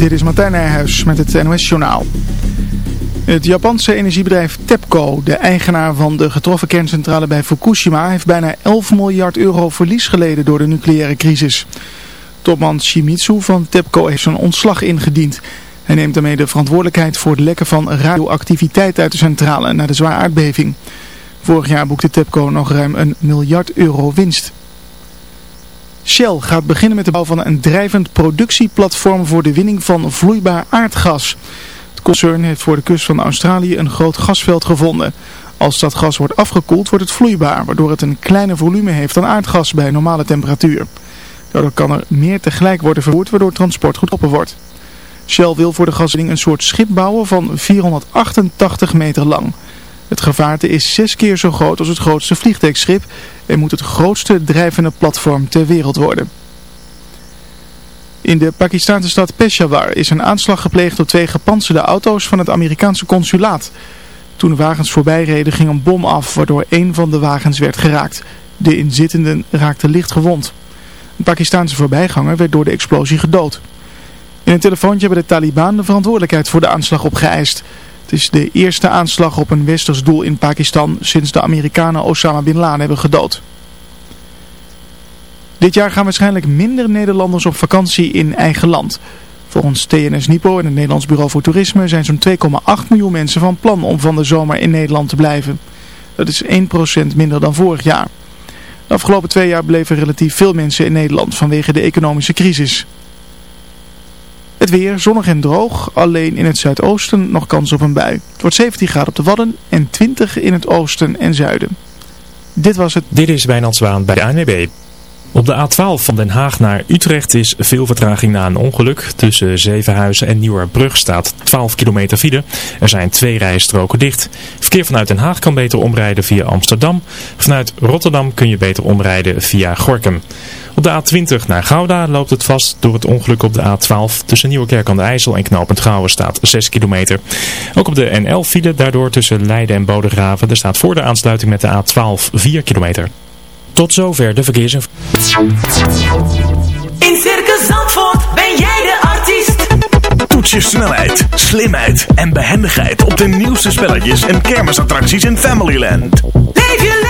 Dit is Martijn Nijhuis met het NOS-journaal. Het Japanse energiebedrijf TEPCO, de eigenaar van de getroffen kerncentrale bij Fukushima, heeft bijna 11 miljard euro verlies geleden door de nucleaire crisis. Topman Shimizu van TEPCO heeft zijn ontslag ingediend. Hij neemt daarmee de verantwoordelijkheid voor het lekken van radioactiviteit uit de centrale na de zware aardbeving. Vorig jaar boekte TEPCO nog ruim een miljard euro winst. Shell gaat beginnen met de bouw van een drijvend productieplatform voor de winning van vloeibaar aardgas. Het concern heeft voor de kust van Australië een groot gasveld gevonden. Als dat gas wordt afgekoeld wordt het vloeibaar, waardoor het een kleiner volume heeft dan aardgas bij normale temperatuur. Daardoor kan er meer tegelijk worden vervoerd, waardoor transport goedkoper wordt. Shell wil voor de gaswinning een soort schip bouwen van 488 meter lang. Het gevaarte is zes keer zo groot als het grootste vliegdekschip en moet het grootste drijvende platform ter wereld worden. In de Pakistanse stad Peshawar is een aanslag gepleegd op twee gepantserde auto's van het Amerikaanse consulaat. Toen de wagens voorbij reden ging een bom af waardoor één van de wagens werd geraakt. De inzittenden raakte licht gewond. Een Pakistanse voorbijganger werd door de explosie gedood. In een telefoontje hebben de Taliban de verantwoordelijkheid voor de aanslag opgeëist. Het is de eerste aanslag op een westers doel in Pakistan sinds de Amerikanen Osama Bin Laden hebben gedood. Dit jaar gaan waarschijnlijk minder Nederlanders op vakantie in eigen land. Volgens TNS Nipo en het Nederlands Bureau voor Toerisme zijn zo'n 2,8 miljoen mensen van plan om van de zomer in Nederland te blijven. Dat is 1% minder dan vorig jaar. De afgelopen twee jaar bleven relatief veel mensen in Nederland vanwege de economische crisis. Het weer zonnig en droog, alleen in het zuidoosten nog kans op een bui. Het wordt 17 graden op de Wadden en 20 in het oosten en zuiden. Dit was het. Dit is Wijnand Zwaan bij de ANWB. Op de A12 van Den Haag naar Utrecht is veel vertraging na een ongeluk. Tussen Zevenhuizen en Nieuwerbrug staat 12 kilometer file. Er zijn twee rijstroken dicht. Verkeer vanuit Den Haag kan beter omrijden via Amsterdam. Vanuit Rotterdam kun je beter omrijden via Gorkum. Op de A20 naar Gouda loopt het vast door het ongeluk op de A12. Tussen Nieuwekerk aan de IJssel en Knopend Gouwen staat 6 kilometer. Ook op de NL file daardoor tussen Leiden en Bodegraven. Er staat voor de aansluiting met de A12 4 kilometer. Tot zover de verkeersinformatie. In Circus Zandvoort ben jij de artiest. Toets je snelheid, slimheid en behendigheid op de nieuwste spelletjes en kermisattracties in Familyland. Leef je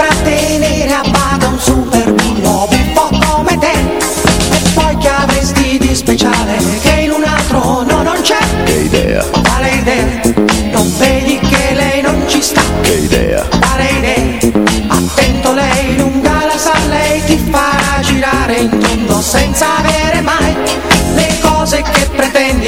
senza avere mai le cose che pretendi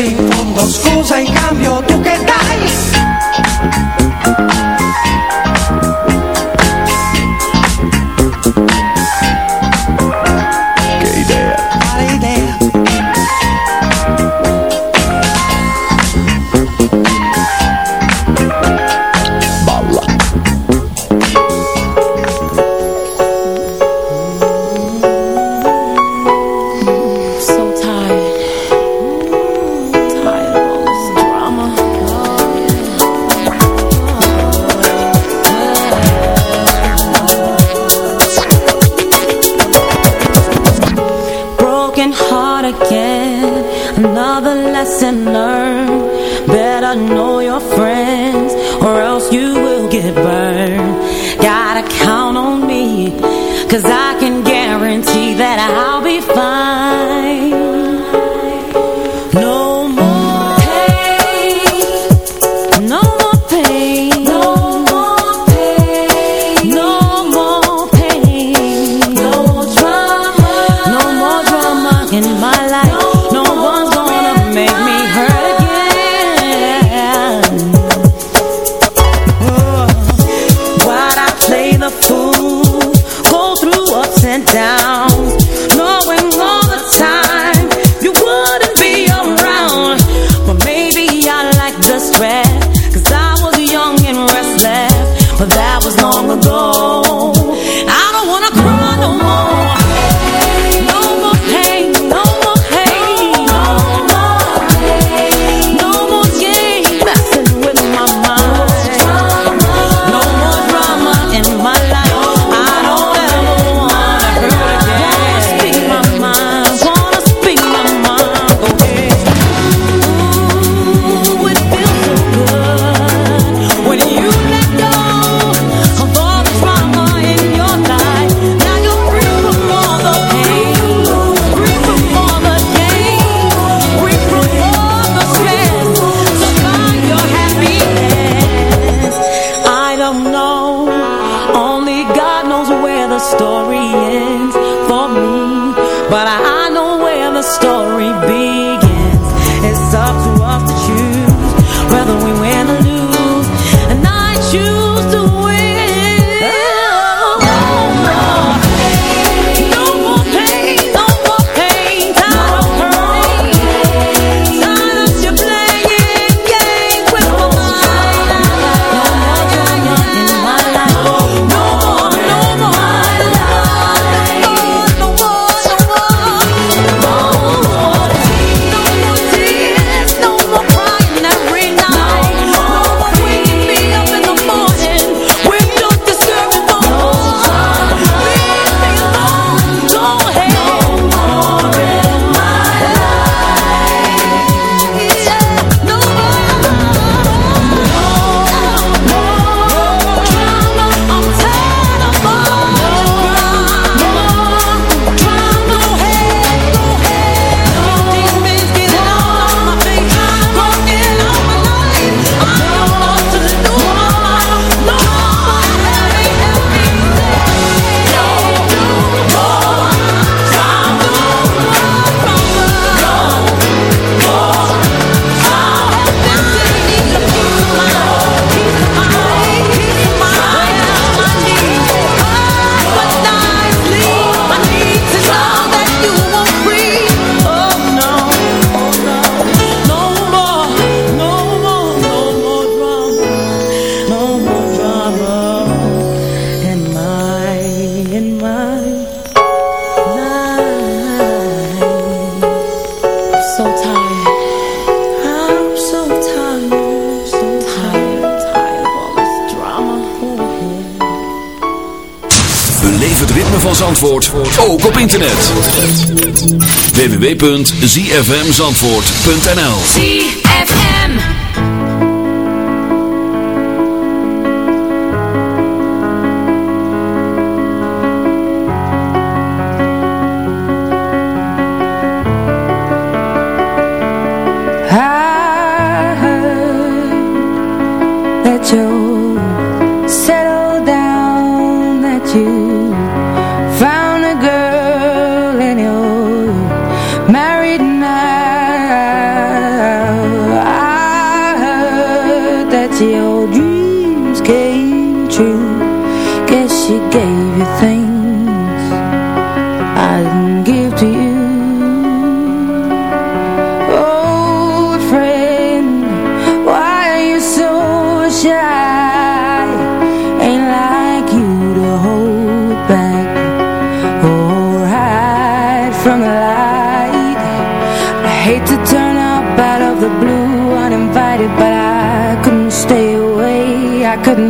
In dos cosas y cambio But. internet. www.zfmzandvoort.nl ZFM you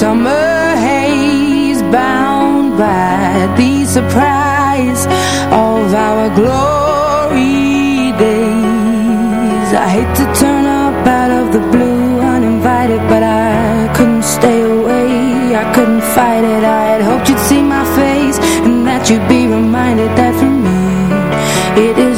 summer haze bound by the surprise of our glory days. I hate to turn up out of the blue uninvited but I couldn't stay away. I couldn't fight it. I had hoped you'd see my face and that you'd be reminded that for me it is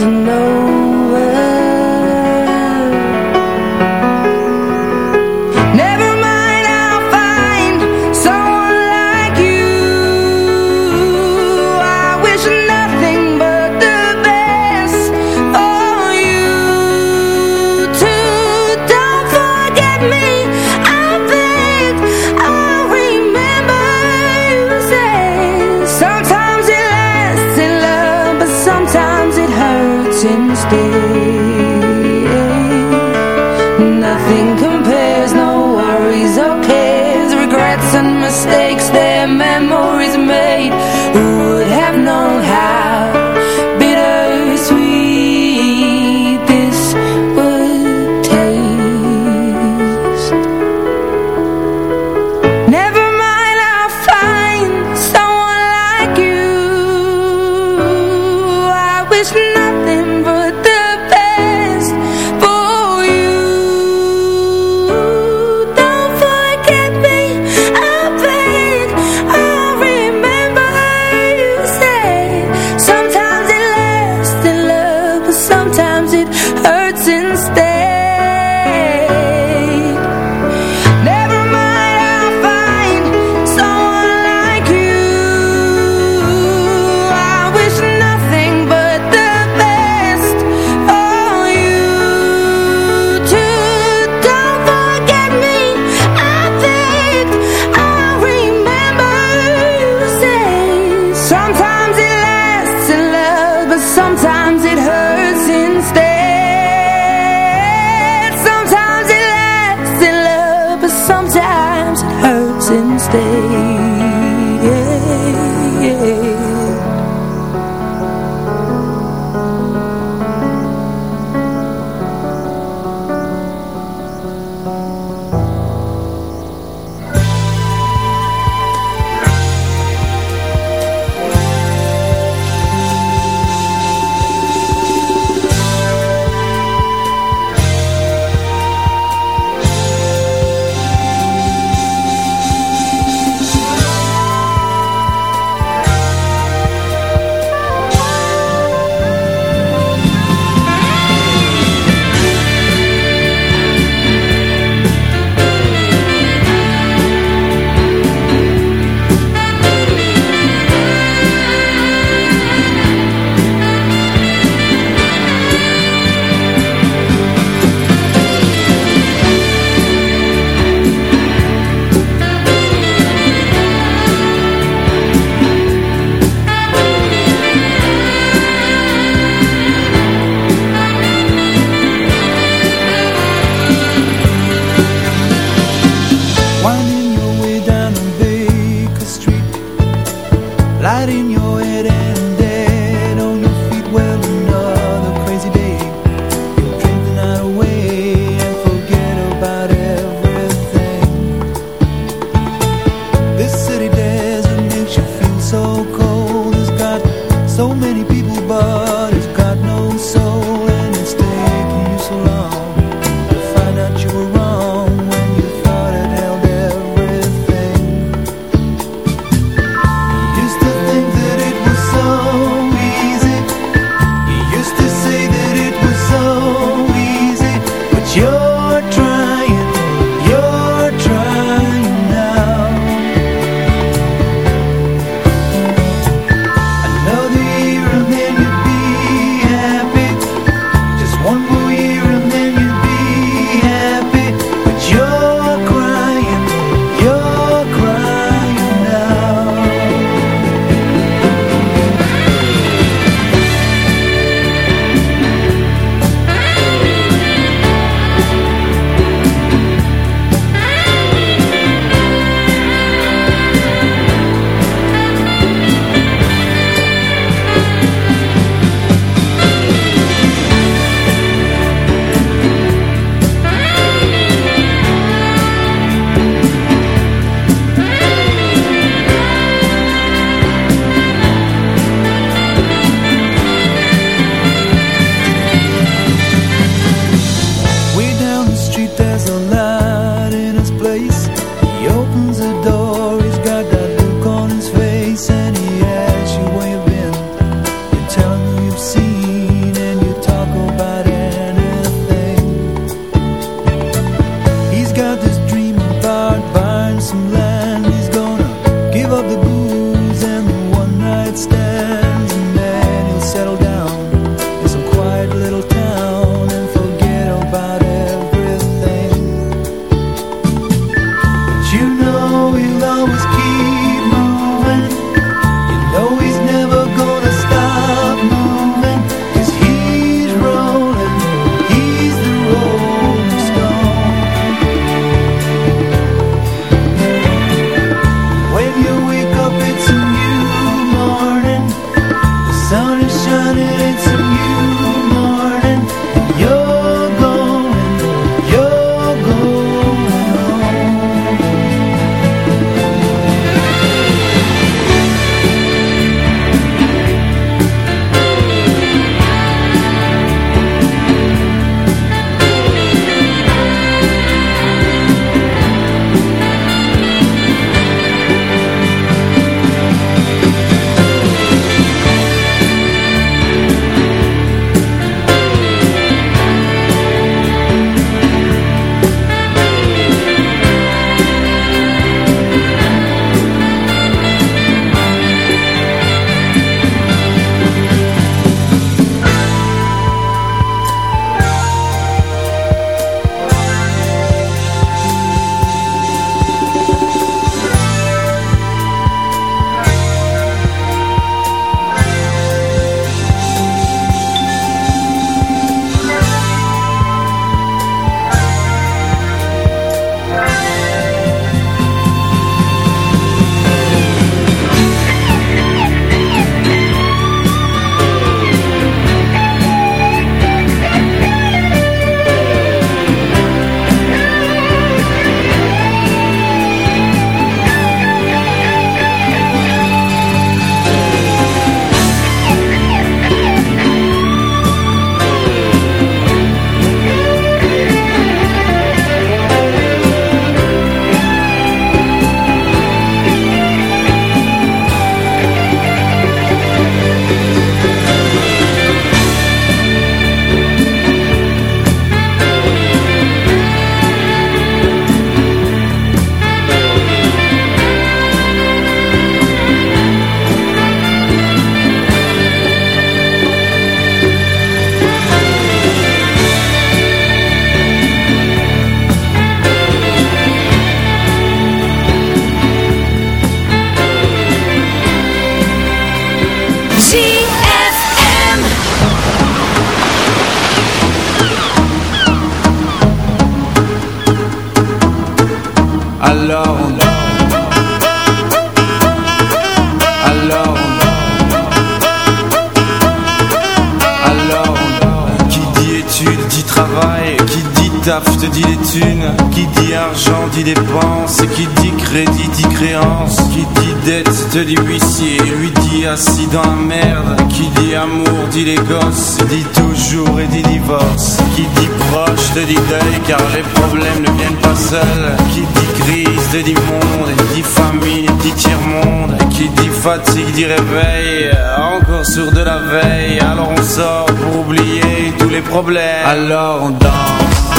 crise te dit monde. Dit famille dit tiers-monde. Qui dit fatigue dit réveil. Encore sur de la veille. Alors on sort pour oublier tous les problèmes. Alors on danse.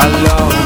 Alors on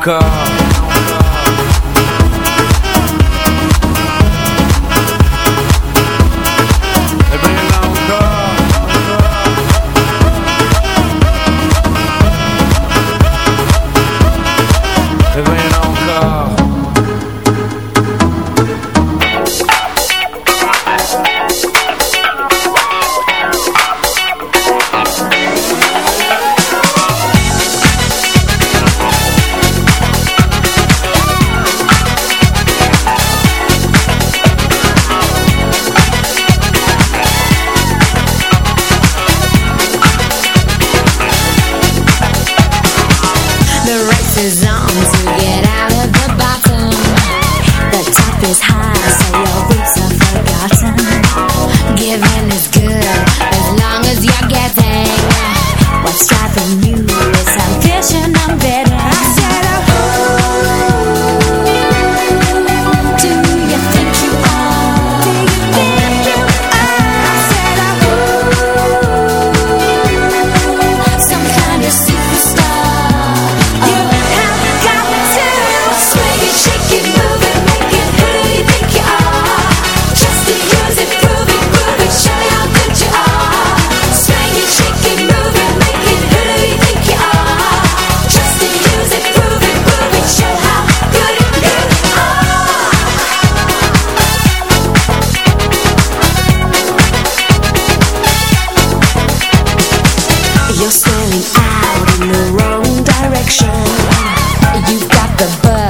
car the wrong direction. You've got the bug.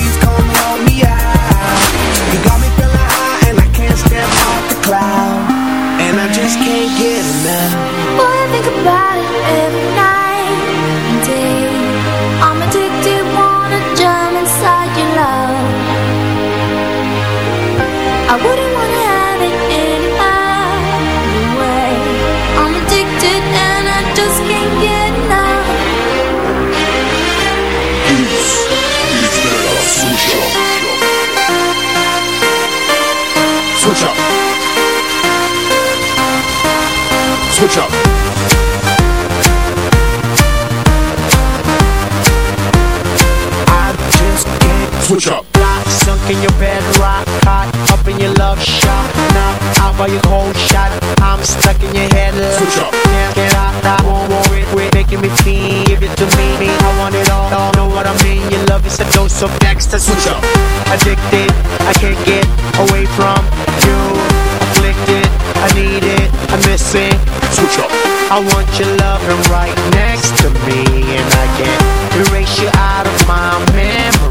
Switch up. Block, sunk in your bed, rock hot, up in your love shot. Now out by your cold shot. I'm stuck in your head. Love. Switch up. Can't get out, I won't worry, quit making me feel. Give it to me, me, I want it all. all. Know what I mean? Your love is a dose of next. Switch up. Addicted, I can't get away from you. Afflicted, I need it, I miss it. Switch up. I want your loving right next to me, and I can't erase you out of my memory.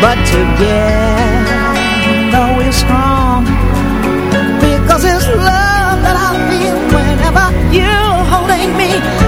But together we're strong because it's love that I feel whenever you're holding me.